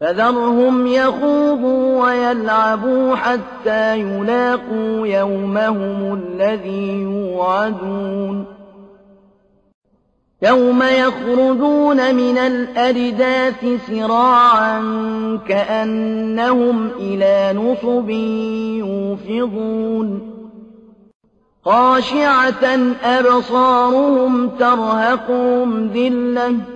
فَذَرْهُمْ يَخُوضُوا وَيَلْعَبُوا حَتَّىٰ يُلَاقُوا يَوْمَهُمُ الَّذِي يُوعَدُونَ. يَوْمَ يَخْرُجُونَ مِنَ الْأَجْدَاثِ سِرَاعًا كَأَنَّهُمْ إِلَىٰ نُصُبٍ يُوفِضُونَ. خَاشِعَةً أَبْصَارُهُمْ تَرْهَقُهُمْ ذِلَّةٌ